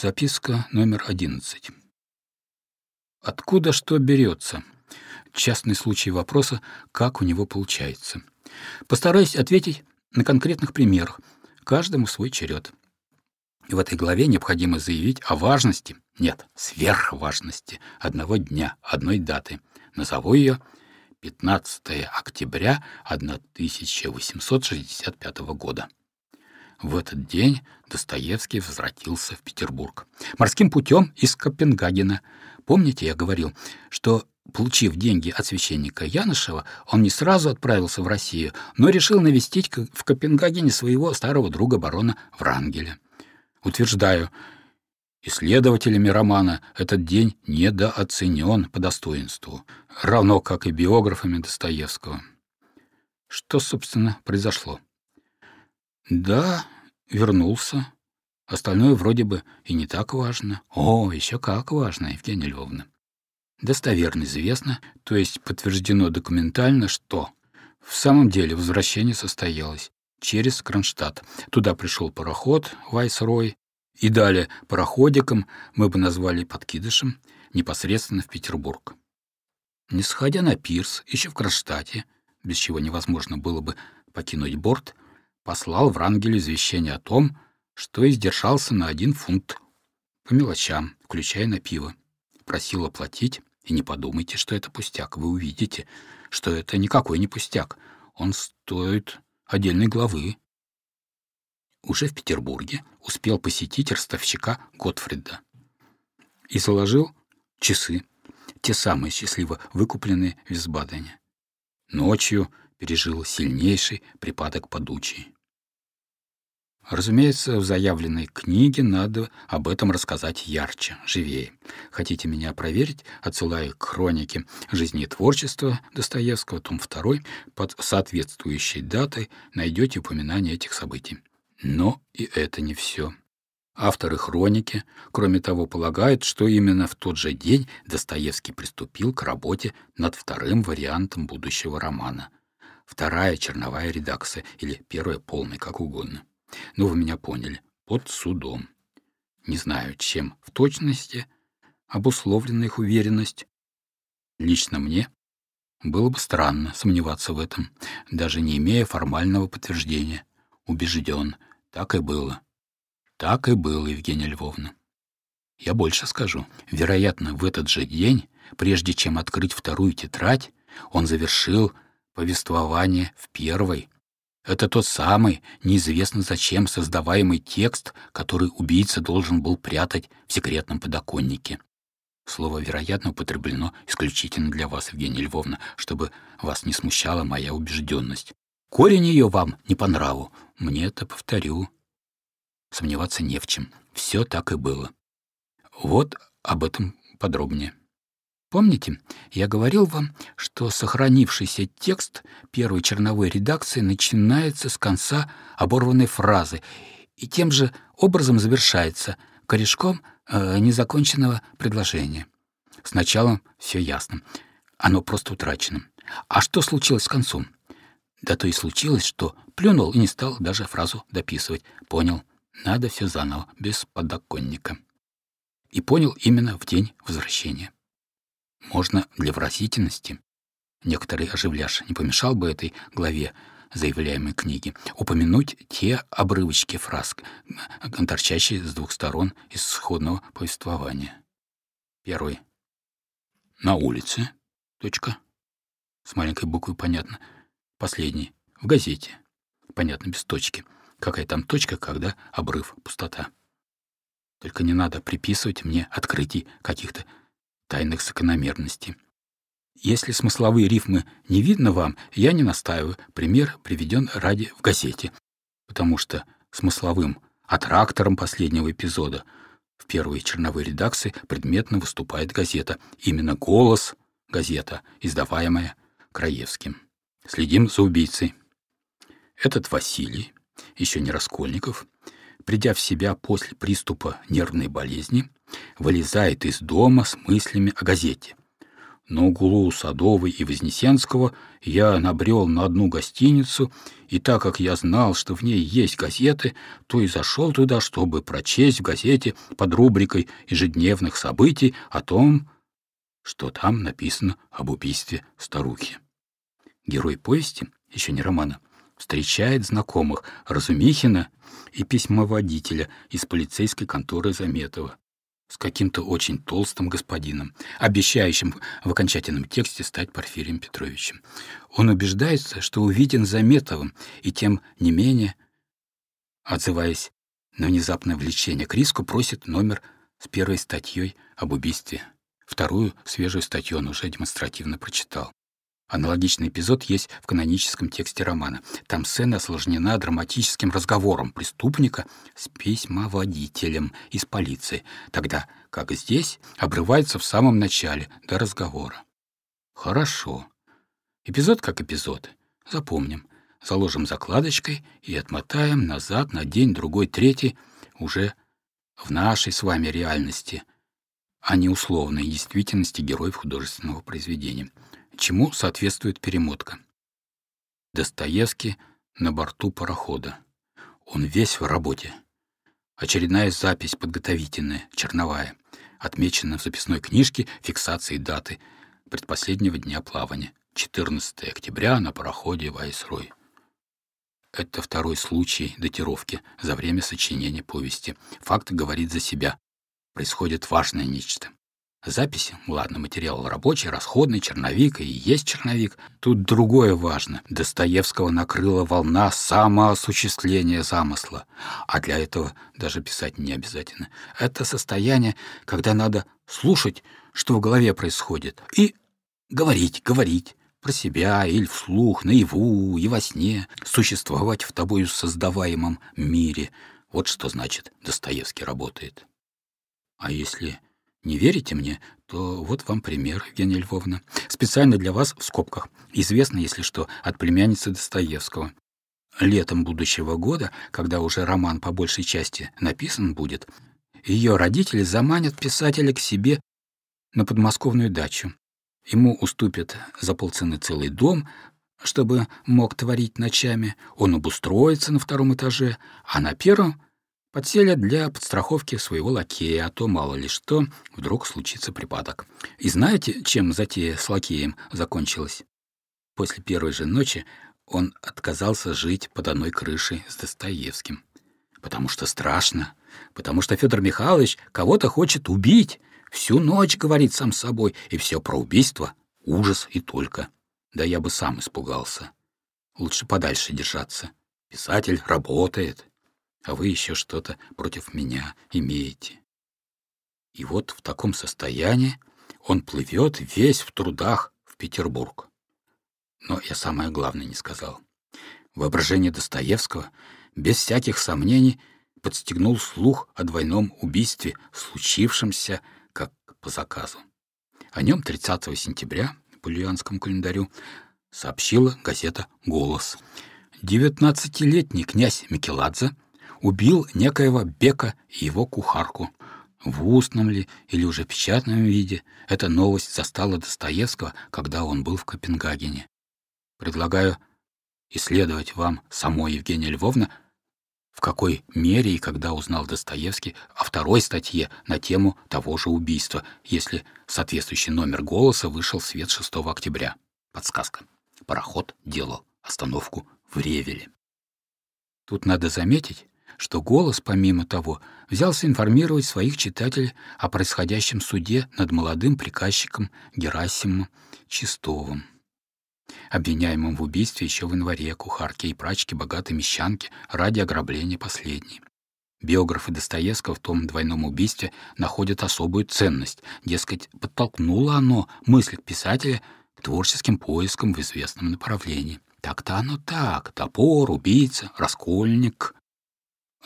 Записка номер одиннадцать. Откуда что берется? Частный случай вопроса, как у него получается. Постараюсь ответить на конкретных примерах, каждому свой черед. В этой главе необходимо заявить о важности, нет, сверхважности одного дня, одной даты. Назову ее 15 октября 1865 года. В этот день Достоевский возвратился в Петербург. Морским путем из Копенгагена. Помните, я говорил, что, получив деньги от священника Янышева, он не сразу отправился в Россию, но решил навестить в Копенгагене своего старого друга барона Врангеля. Утверждаю, исследователями романа этот день недооценен по достоинству, равно как и биографами Достоевского. Что, собственно, произошло? Да, вернулся. Остальное вроде бы и не так важно. О, еще как важно, Евгения Львовна. Достоверно известно, то есть подтверждено документально, что в самом деле возвращение состоялось через Кронштадт. Туда пришел пароход Вайсрой, и далее пароходиком, мы бы назвали подкидышем, непосредственно в Петербург. Не сходя на пирс, еще в Кронштадте, без чего невозможно было бы покинуть борт, послал Врангелю извещение о том, что издержался на один фунт по мелочам, включая на пиво. Просил оплатить, и не подумайте, что это пустяк. Вы увидите, что это никакой не пустяк. Он стоит отдельной главы. Уже в Петербурге успел посетить ростовщика Готфрида и заложил часы, те самые счастливо выкупленные в Висбадене. Ночью пережил сильнейший припадок подучий. Разумеется, в заявленной книге надо об этом рассказать ярче, живее. Хотите меня проверить? Отсылаю к хронике жизни и творчества Достоевского, том 2, под соответствующей датой найдете упоминание этих событий. Но и это не все. Авторы хроники, кроме того, полагают, что именно в тот же день Достоевский приступил к работе над вторым вариантом будущего романа. Вторая черновая редакция или первая полная, как угодно. Ну, вы меня поняли. Под судом. Не знаю, чем в точности обусловлена их уверенность. Лично мне было бы странно сомневаться в этом, даже не имея формального подтверждения. Убежден, так и было. Так и было, Евгения Львовна. Я больше скажу. Вероятно, в этот же день, прежде чем открыть вторую тетрадь, он завершил повествование в первой, это тот самый, неизвестно зачем создаваемый текст, который убийца должен был прятать в секретном подоконнике. Слово, вероятно, употреблено исключительно для вас, Евгения Львовна, чтобы вас не смущала моя убежденность. Корень ее вам не по нраву. Мне это повторю. Сомневаться не в чем. Все так и было. Вот об этом подробнее. Помните, я говорил вам, что сохранившийся текст первой черновой редакции начинается с конца оборванной фразы и тем же образом завершается корешком э, незаконченного предложения. С началом все ясно. Оно просто утрачено. А что случилось с концом? Да то и случилось, что плюнул и не стал даже фразу дописывать. Понял, надо все заново, без подоконника. И понял именно в день возвращения. Можно для выразительности. Некоторый оживляш не помешал бы этой главе заявляемой книги упомянуть те обрывочки фраз, торчащие с двух сторон из сходного повествования. Первый. На улице. Точка. С маленькой буквы понятно. Последний. В газете. Понятно, без точки. Какая там точка, когда обрыв, пустота. Только не надо приписывать мне открытий каких-то тайных закономерностей. Если смысловые рифмы не видно вам, я не настаиваю, пример приведен ради в газете, потому что смысловым аттрактором последнего эпизода в первой черновой редакции предметно выступает газета, именно «Голос» газета, издаваемая Краевским. Следим за убийцей. Этот Василий, еще не Раскольников, придя в себя после приступа нервной болезни, вылезает из дома с мыслями о газете. На углу Садовой и Вознесенского я набрел на одну гостиницу, и так как я знал, что в ней есть газеты, то и зашел туда, чтобы прочесть в газете под рубрикой ежедневных событий о том, что там написано об убийстве старухи. Герой повести, еще не романа, встречает знакомых Разумихина и письмоводителя из полицейской конторы Заметова с каким-то очень толстым господином, обещающим в окончательном тексте стать Порфирием Петровичем. Он убеждается, что увиден Заметовым, и тем не менее, отзываясь на внезапное влечение к риску, просит номер с первой статьей об убийстве. Вторую, свежую статью он уже демонстративно прочитал. Аналогичный эпизод есть в каноническом тексте романа. Там сцена осложнена драматическим разговором преступника с письмоводителем из полиции, тогда как здесь обрывается в самом начале до разговора. Хорошо. Эпизод как эпизод. Запомним. Заложим закладочкой и отмотаем назад на день, другой, третий, уже в нашей с вами реальности, а не условной действительности героев художественного произведения чему соответствует перемотка. Достоевский на борту парохода. Он весь в работе. Очередная запись подготовительная, черновая, отмечена в записной книжке фиксацией даты предпоследнего дня плавания, 14 октября на пароходе Вайсрой. Это второй случай датировки за время сочинения повести. Факт говорит за себя. Происходит важное нечто. Записи, ладно, материал рабочий, расходный, черновик и есть черновик. Тут другое важно. Достоевского накрыла волна самоосуществления замысла. А для этого даже писать не обязательно. Это состояние, когда надо слушать, что в голове происходит, и говорить, говорить про себя или вслух, наяву и во сне, существовать в тобою создаваемом мире. Вот что значит Достоевский работает. А если не верите мне, то вот вам пример, Евгения Львовна. Специально для вас в скобках. Известно, если что, от племянницы Достоевского. Летом будущего года, когда уже роман по большей части написан будет, ее родители заманят писателя к себе на подмосковную дачу. Ему уступят за полцены целый дом, чтобы мог творить ночами. Он обустроится на втором этаже, а на первом Подселят для подстраховки своего лакея, а то мало ли что, вдруг случится припадок. И знаете, чем затея с лакеем закончилась? После первой же ночи он отказался жить под одной крышей с Достоевским. Потому что страшно, потому что Федор Михайлович кого-то хочет убить. Всю ночь говорит сам собой, и все про убийство, ужас и только. Да я бы сам испугался. Лучше подальше держаться. Писатель работает а вы еще что-то против меня имеете. И вот в таком состоянии он плывет весь в трудах в Петербург. Но я самое главное не сказал. Воображение Достоевского без всяких сомнений подстегнул слух о двойном убийстве, случившемся как по заказу. О нем 30 сентября по Люянскому календарю сообщила газета «Голос». Девятнадцатилетний князь Микеладзе — убил некоего Бека и его кухарку. В устном ли или уже печатном виде эта новость застала Достоевского, когда он был в Копенгагене. Предлагаю исследовать вам самой Евгения Львовна, в какой мере и когда узнал Достоевский о второй статье на тему того же убийства, если соответствующий номер голоса вышел в свет 6 октября. Подсказка. Пароход делал остановку в Ревеле. Тут надо заметить, что голос, помимо того, взялся информировать своих читателей о происходящем суде над молодым приказчиком Герасимом Чистовым, обвиняемым в убийстве еще в январе кухарки и прачки богатой мещанки ради ограбления последней. Биографы Достоевского в том двойном убийстве находят особую ценность, дескать, подтолкнуло оно мысль писателя к творческим поискам в известном направлении. Так-то оно так, топор, убийца, раскольник,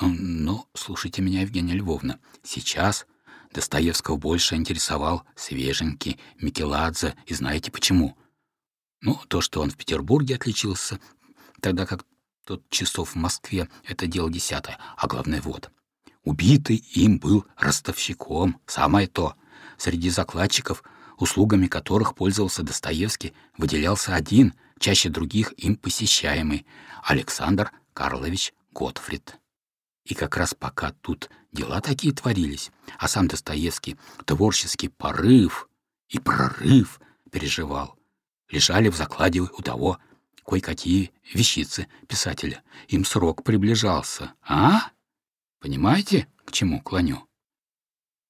но слушайте меня, Евгения Львовна, сейчас Достоевского больше интересовал свеженький Микеладзе, и знаете почему? Ну, то, что он в Петербурге отличился, тогда как тот часов в Москве — это дело десятое, а главное вот. Убитый им был ростовщиком, самое то. Среди закладчиков услугами которых пользовался Достоевский, выделялся один, чаще других им посещаемый, Александр Карлович Готфрид. И как раз пока тут дела такие творились, а сам Достоевский творческий порыв и прорыв переживал, лежали в закладе у того кое-какие вещицы писателя. Им срок приближался. А? Понимаете, к чему клоню?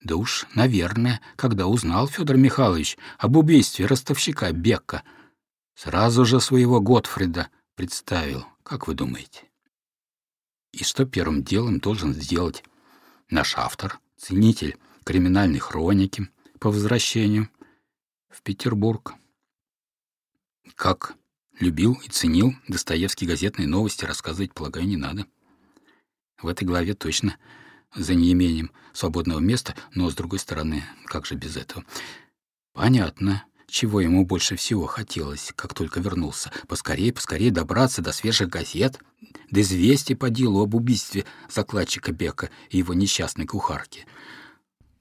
Да уж, наверное, когда узнал Федор Михайлович об убийстве ростовщика Бекка, сразу же своего Готфрида представил, как вы думаете? И что первым делом должен сделать наш автор, ценитель криминальной хроники по возвращению в Петербург? Как любил и ценил Достоевский газетные новости, рассказывать, полагаю, не надо. В этой главе точно за неимением свободного места, но, с другой стороны, как же без этого? Понятно, чего ему больше всего хотелось, как только вернулся. Поскорее, поскорее добраться до свежих газет — до известий по делу об убийстве закладчика Бека и его несчастной кухарки.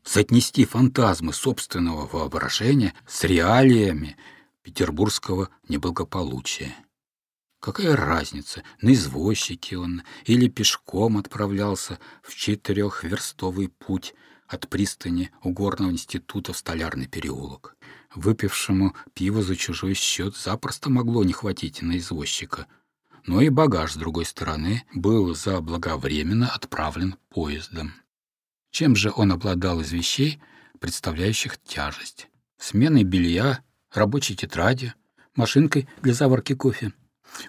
Соотнести фантазмы собственного воображения с реалиями петербургского неблагополучия. Какая разница, на извозчике он или пешком отправлялся в четырехверстовый путь от пристани у горного института в Столярный переулок. Выпившему пиво за чужой счет запросто могло не хватить на извозчика — но и багаж, с другой стороны, был заблаговременно отправлен поездом. Чем же он обладал из вещей, представляющих тяжесть? Сменой белья, рабочей тетради, машинкой для заварки кофе.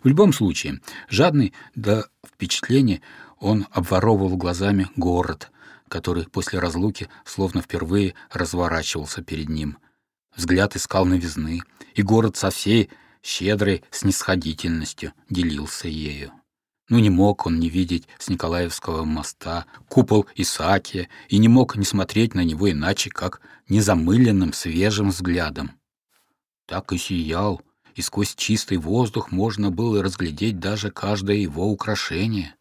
В любом случае, жадный до впечатления, он обворовывал глазами город, который после разлуки словно впервые разворачивался перед ним. Взгляд искал новизны, и город со всей щедрой снисходительностью делился ею. Ну, не мог он не видеть с Николаевского моста купол Исаакия и не мог не смотреть на него иначе, как незамыленным свежим взглядом. Так и сиял, и сквозь чистый воздух можно было разглядеть даже каждое его украшение.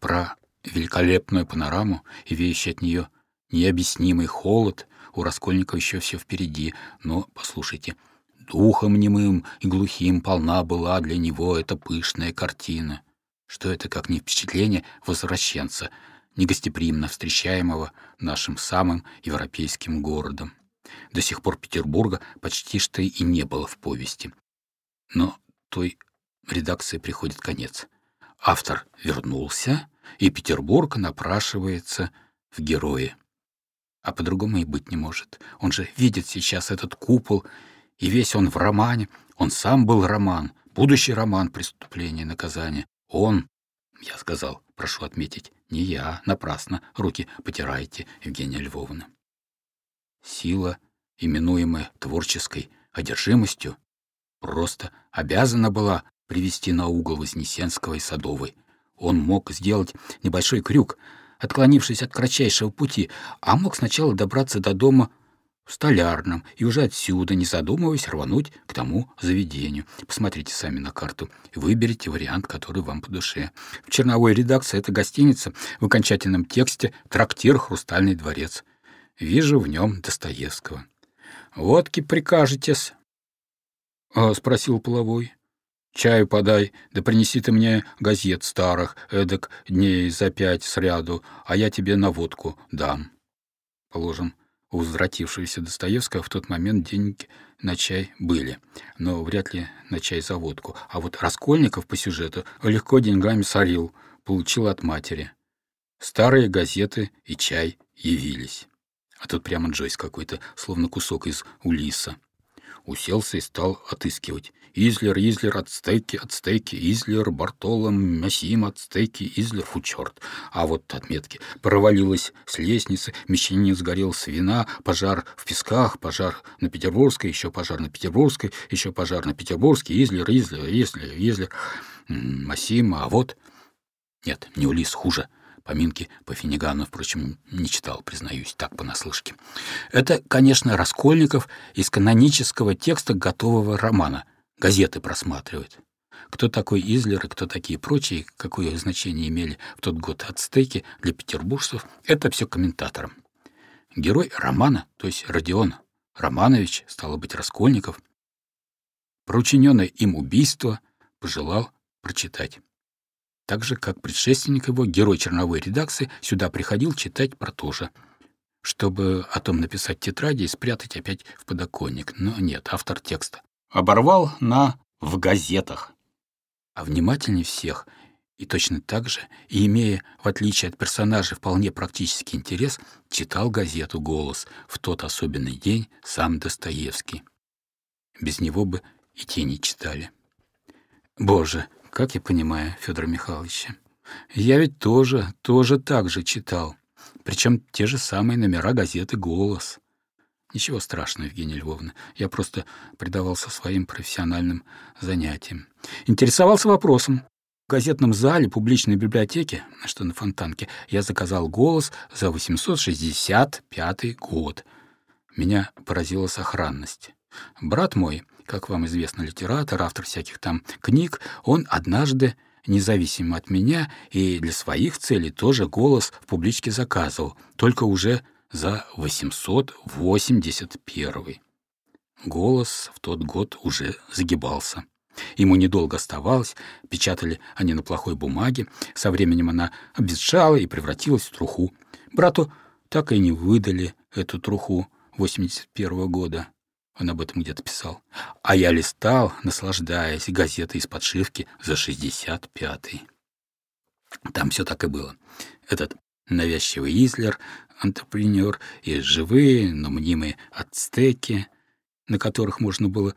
Про великолепную панораму и веющий от нее необъяснимый холод у Раскольникова еще все впереди, но, послушайте, — Духом немым и глухим полна была для него эта пышная картина. Что это, как не впечатление возвращенца, негостеприимно встречаемого нашим самым европейским городом. До сих пор Петербурга почти что и не было в повести. Но той редакции приходит конец. Автор вернулся, и Петербург напрашивается в герои. А по-другому и быть не может. Он же видит сейчас этот купол и весь он в романе. Он сам был роман, будущий роман «Преступление и наказание». Он, я сказал, прошу отметить, не я, напрасно, руки потирайте, Евгения Львовна. Сила, именуемая творческой одержимостью, просто обязана была привести на угол Вознесенского и Садовой. Он мог сделать небольшой крюк, отклонившись от кратчайшего пути, а мог сначала добраться до дома в Столярном, и уже отсюда, не задумываясь, рвануть к тому заведению. Посмотрите сами на карту и выберите вариант, который вам по душе. В черновой редакции эта гостиница, в окончательном тексте «Трактир Хрустальный дворец». Вижу в нем Достоевского. «Водки прикажетесь?» а, — спросил Половой. «Чаю подай, да принеси ты мне газет старых, эдак дней за пять сряду, а я тебе на водку дам». Положим, у возвратившегося Достоевского в тот момент деньги на чай были, но вряд ли на чай за водку. А вот Раскольников по сюжету легко деньгами сорил, получил от матери. Старые газеты и чай явились. А тут прямо Джойс какой-то, словно кусок из Улиса уселся и стал отыскивать. Излер, Излер, ацтеки, ацтеки, Излер, Бартолом, Масим, ацтеки, Излер, фу, черт. А вот отметки. Провалилась с лестницы, мещанин сгорел с вина, пожар в песках, пожар на Петербургской, еще пожар на Петербургской, еще пожар на Петербургской, Излер, Излер, Излер, Излер, Масим, а вот... Нет, не Улис, хуже. Поминки по Финигану, впрочем, не читал, признаюсь, так понаслышке. Это, конечно, Раскольников из канонического текста готового романа. Газеты просматривает. Кто такой Излер и кто такие прочие, какое значение имели в тот год ацтеки для петербуржцев, это все комментаторам. Герой романа, то есть Родион Романович, стало быть, Раскольников, про учиненное им убийство пожелал прочитать. Так же, как предшественник его, герой черновой редакции, сюда приходил читать про то же, чтобы о том написать тетради и спрятать опять в подоконник. Но нет, автор текста. Оборвал на «в газетах». А внимательнее всех и точно так же, и имея, в отличие от персонажей, вполне практический интерес, читал газету «Голос» в тот особенный день сам Достоевский. Без него бы и те не читали. Боже, как я понимаю Федора Михайловича. Я ведь тоже, тоже так же читал. Причем те же самые номера газеты «Голос». Ничего страшного, Евгения Львовна. Я просто предавался своим профессиональным занятиям. Интересовался вопросом. В газетном зале публичной библиотеки, что на Фонтанке, я заказал «Голос» за 865 год. Меня поразила сохранность. Брат мой, как вам известно, литератор, автор всяких там книг, он однажды, независимо от меня и для своих целей, тоже голос в публичке заказывал, только уже за 881. Голос в тот год уже загибался. Ему недолго оставалось, печатали они на плохой бумаге, со временем она обветшала и превратилась в труху. Брату так и не выдали эту труху 81 года. Он об этом где-то писал. А я листал, наслаждаясь, газетой из подшивки за 65-й. Там все так и было. Этот навязчивый Излер, антрепренер, и живые, но мнимые ацтеки, на которых можно было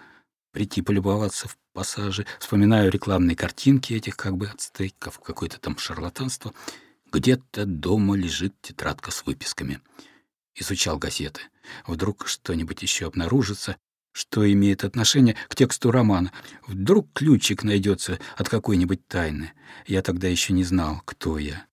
прийти полюбоваться в пассаже. Вспоминаю рекламные картинки этих как бы ацтеков, какое-то там шарлатанство. Где-то дома лежит тетрадка с выписками — изучал газеты. Вдруг что-нибудь еще обнаружится, что имеет отношение к тексту романа. Вдруг ключик найдется от какой-нибудь тайны. Я тогда еще не знал, кто я.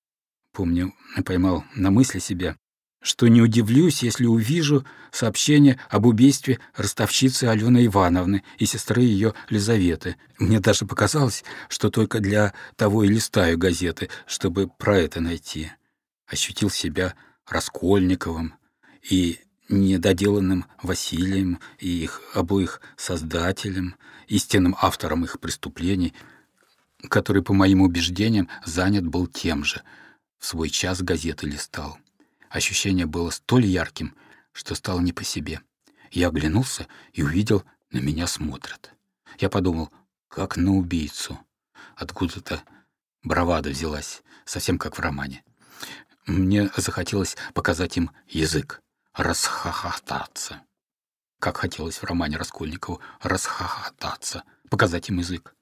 Помню, поймал на мысли себя, что не удивлюсь, если увижу сообщение об убийстве ростовщицы Алены Ивановны и сестры ее Лизаветы. Мне даже показалось, что только для того и листаю газеты, чтобы про это найти. Ощутил себя Раскольниковым, и недоделанным Василием и их обоих создателем, истинным автором их преступлений, который, по моим убеждениям, занят был тем же. В свой час газеты листал. Ощущение было столь ярким, что стало не по себе. Я оглянулся и увидел, на меня смотрят. Я подумал, как на убийцу. Откуда-то бравада взялась, совсем как в романе. Мне захотелось показать им язык расхохотаться. Как хотелось в романе Раскольникову расхохотаться, показать им язык.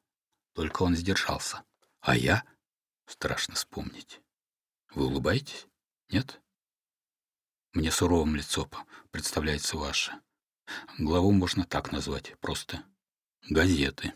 Только он сдержался. А я? Страшно вспомнить. Вы улыбаетесь? Нет? Мне суровым лицо представляется ваше. Главу можно так назвать, просто газеты.